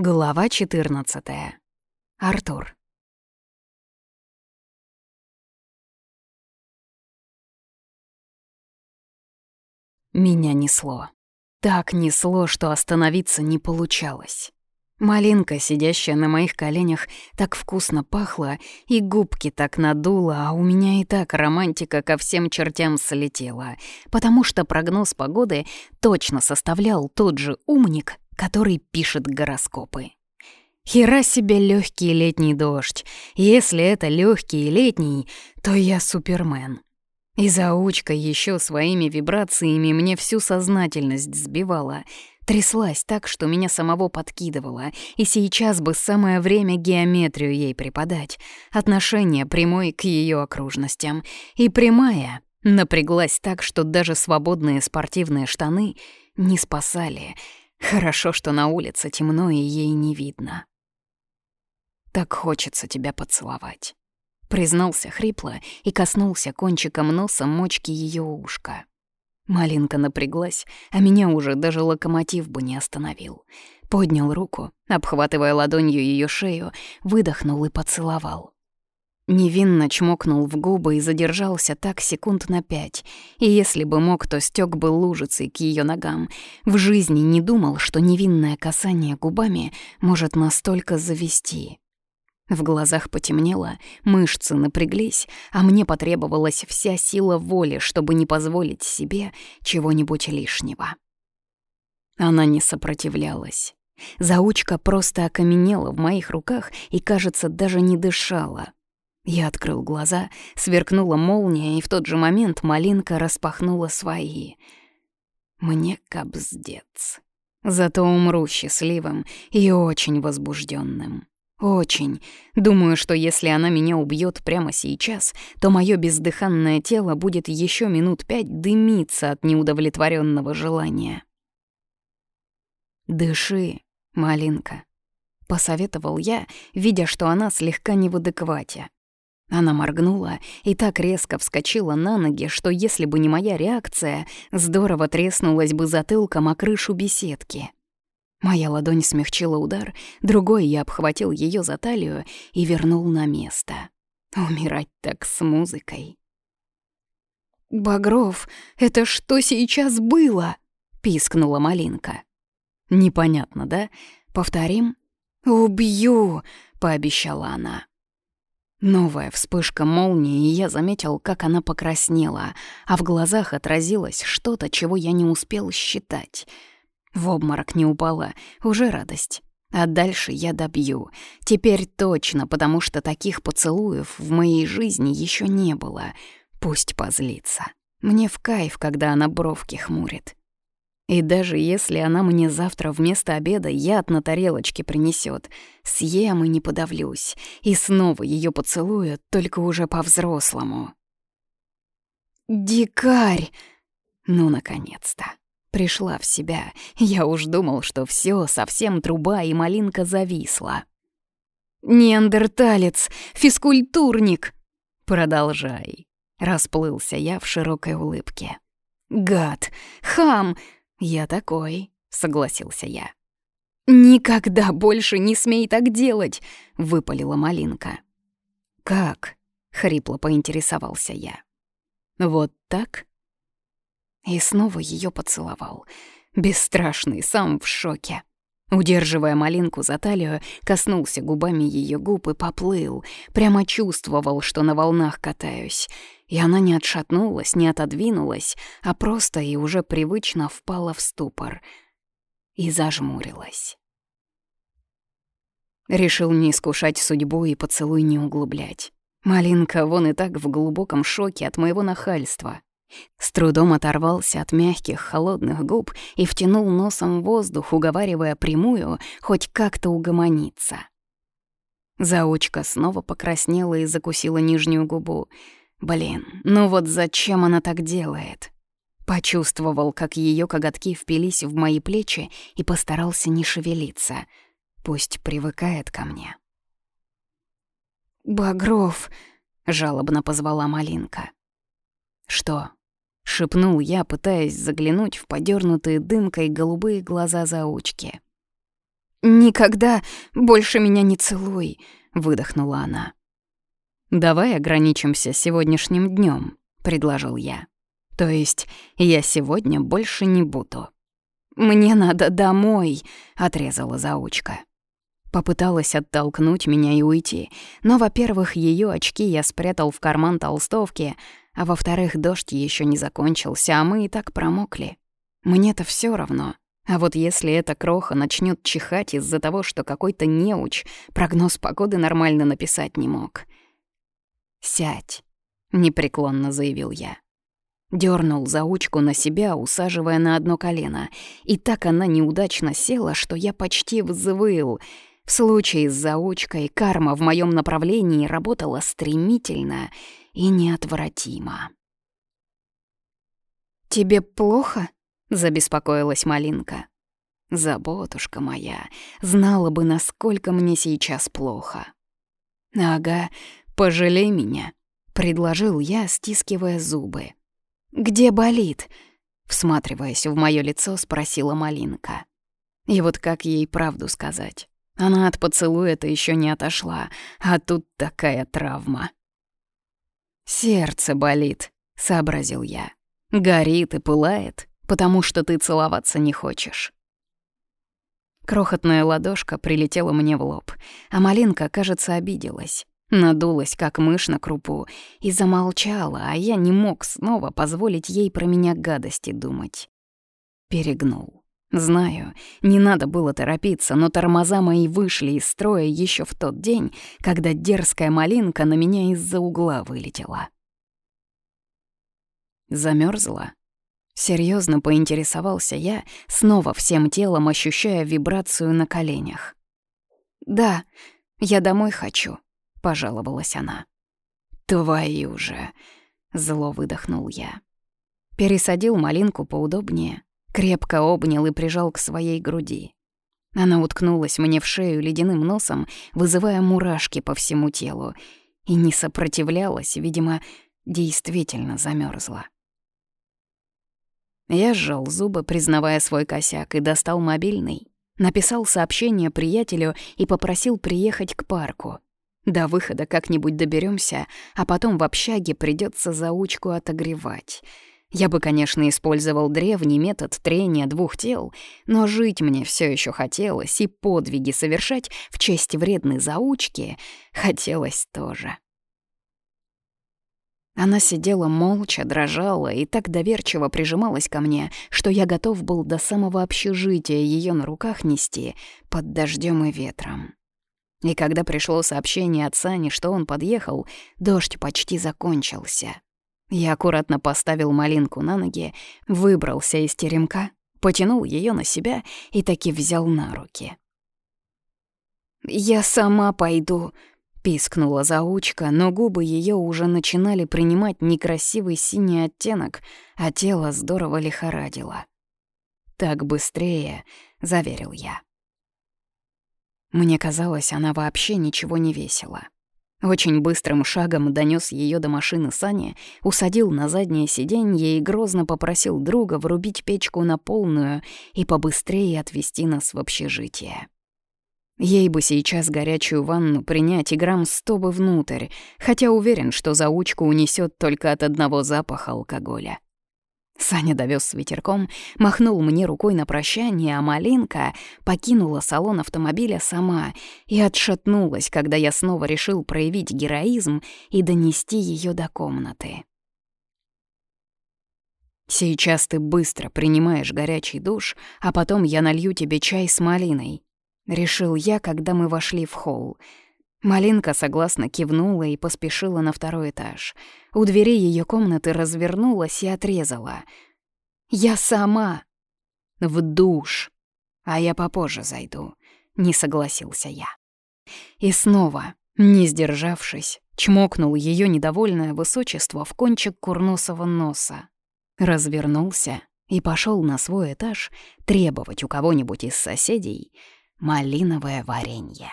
Глава 14. Артур. Меня несло. Так несло, что остановиться не получалось. Малинка, сидящая на моих коленях, так вкусно пахла, и губки так надула, а у меня и так романтика ко всем чертям слетела, потому что прогноз погоды точно составлял тот же умник, который пишет гороскопы. Хера себе легкий летний дождь. Если это легкий летний, то я супермен. И заучка еще своими вибрациями мне всю сознательность сбивала. Тряслась так, что меня самого подкидывала, и сейчас бы самое время геометрию ей преподать, отношение прямой к ее окружностям. И прямая напряглась так, что даже свободные спортивные штаны не спасали — Хорошо, что на улице темно и ей не видно. Так хочется тебя поцеловать. Признался хрипло и коснулся кончиком носа мочки ее ушка. Малинка напряглась, а меня уже даже локомотив бы не остановил. Поднял руку, обхватывая ладонью ее шею, выдохнул и поцеловал. Невинно чмокнул в губы и задержался так секунд на пять. И если бы мог, то стёк бы лужицей к ее ногам. В жизни не думал, что невинное касание губами может настолько завести. В глазах потемнело, мышцы напряглись, а мне потребовалась вся сила воли, чтобы не позволить себе чего-нибудь лишнего. Она не сопротивлялась. Заучка просто окаменела в моих руках и, кажется, даже не дышала — я открыл глаза, сверкнула молния, и в тот же момент малинка распахнула свои. Мне кобздец. Зато умру счастливым и очень возбужденным. Очень. Думаю, что если она меня убьет прямо сейчас, то мое бездыханное тело будет еще минут пять дымиться от неудовлетворенного желания. «Дыши, малинка», — посоветовал я, видя, что она слегка не в адеквате. Она моргнула и так резко вскочила на ноги, что если бы не моя реакция, здорово треснулась бы затылком о крышу беседки. Моя ладонь смягчила удар, другой я обхватил ее за талию и вернул на место. Умирать так с музыкой. «Багров, это что сейчас было?» — пискнула Малинка. «Непонятно, да? Повторим?» «Убью!» — пообещала она. Новая вспышка молнии, и я заметил, как она покраснела, а в глазах отразилось что-то, чего я не успел считать. В обморок не упала, уже радость. А дальше я добью. Теперь точно, потому что таких поцелуев в моей жизни еще не было. Пусть позлится. Мне в кайф, когда она бровки хмурит. И даже если она мне завтра вместо обеда яд на тарелочке принесет, съем и не подавлюсь, и снова ее поцелую, только уже по-взрослому. «Дикарь!» Ну, наконец-то. Пришла в себя. Я уж думал, что все совсем труба и малинка зависла. «Неандерталец! Физкультурник!» «Продолжай!» Расплылся я в широкой улыбке. «Гад! Хам! «Я такой», — согласился я. «Никогда больше не смей так делать!» — выпалила Малинка. «Как?» — хрипло поинтересовался я. «Вот так?» И снова ее поцеловал. Бесстрашный, сам в шоке. Удерживая малинку за талию, коснулся губами ее губ и поплыл. Прямо чувствовал, что на волнах катаюсь. И она не отшатнулась, не отодвинулась, а просто и уже привычно впала в ступор. И зажмурилась. Решил не искушать судьбу и поцелуй не углублять. Малинка вон и так в глубоком шоке от моего нахальства. С трудом оторвался от мягких, холодных губ и втянул носом воздух, уговаривая прямую хоть как-то угомониться. Заучка снова покраснела и закусила нижнюю губу. Блин, ну вот зачем она так делает? Почувствовал, как ее коготки впились в мои плечи и постарался не шевелиться. Пусть привыкает ко мне. «Багров!» — жалобно позвала Малинка. «Что?» — шепнул я, пытаясь заглянуть в подернутые дымкой голубые глаза заучки. «Никогда больше меня не целуй», — выдохнула она. «Давай ограничимся сегодняшним днем, предложил я. «То есть я сегодня больше не буду». «Мне надо домой», — отрезала заучка. Попыталась оттолкнуть меня и уйти, но, во-первых, ее очки я спрятал в карман толстовки, а во-вторых, дождь еще не закончился, а мы и так промокли. Мне-то все равно. А вот если эта кроха начнет чихать из-за того, что какой-то неуч прогноз погоды нормально написать не мог. «Сядь», — непреклонно заявил я. Дёрнул заучку на себя, усаживая на одно колено, и так она неудачно села, что я почти взвыл. В случае с заучкой карма в моем направлении работала стремительно и неотвратимо. «Тебе плохо?» Забеспокоилась Малинка. Заботушка моя, знала бы, насколько мне сейчас плохо. Ага, пожалей меня, предложил я, стискивая зубы. Где болит? Всматриваясь в мое лицо, спросила Малинка. И вот как ей правду сказать? Она от поцелуя-то еще не отошла, а тут такая травма. «Сердце болит», — сообразил я. «Горит и пылает потому что ты целоваться не хочешь». Крохотная ладошка прилетела мне в лоб, а малинка, кажется, обиделась. Надулась, как мышь на крупу, и замолчала, а я не мог снова позволить ей про меня гадости думать. Перегнул. Знаю, не надо было торопиться, но тормоза мои вышли из строя еще в тот день, когда дерзкая малинка на меня из-за угла вылетела. Замерзла, Серьезно поинтересовался я, снова всем телом ощущая вибрацию на коленях. «Да, я домой хочу», — пожаловалась она. «Твою же!» — зло выдохнул я. Пересадил малинку поудобнее, крепко обнял и прижал к своей груди. Она уткнулась мне в шею ледяным носом, вызывая мурашки по всему телу, и не сопротивлялась, видимо, действительно замерзла. Я сжал зубы, признавая свой косяк, и достал мобильный. Написал сообщение приятелю и попросил приехать к парку. До выхода как-нибудь доберемся, а потом в общаге придется заучку отогревать. Я бы, конечно, использовал древний метод трения двух тел, но жить мне все еще хотелось, и подвиги совершать в честь вредной заучки хотелось тоже. Она сидела молча, дрожала и так доверчиво прижималась ко мне, что я готов был до самого общежития ее на руках нести под дождем и ветром. И когда пришло сообщение от Сани, что он подъехал, дождь почти закончился. Я аккуратно поставил малинку на ноги, выбрался из теремка, потянул ее на себя и таки взял на руки. «Я сама пойду», Пискнула заучка, но губы ее уже начинали принимать некрасивый синий оттенок, а тело здорово лихорадило. «Так быстрее», — заверил я. Мне казалось, она вообще ничего не весила. Очень быстрым шагом донес ее до машины Сани, усадил на заднее сиденье и грозно попросил друга врубить печку на полную и побыстрее отвезти нас в общежитие. Ей бы сейчас горячую ванну принять и грамм сто бы внутрь, хотя уверен, что заучку унесет только от одного запаха алкоголя. Саня довез с ветерком, махнул мне рукой на прощание, а Малинка покинула салон автомобиля сама и отшатнулась, когда я снова решил проявить героизм и донести ее до комнаты. «Сейчас ты быстро принимаешь горячий душ, а потом я налью тебе чай с малиной», Решил я, когда мы вошли в холл. Малинка согласно кивнула и поспешила на второй этаж. У двери ее комнаты развернулась и отрезала. «Я сама!» «В душ!» «А я попозже зайду», — не согласился я. И снова, не сдержавшись, чмокнул ее недовольное высочество в кончик курносого носа. Развернулся и пошел на свой этаж требовать у кого-нибудь из соседей — малиновое варенье.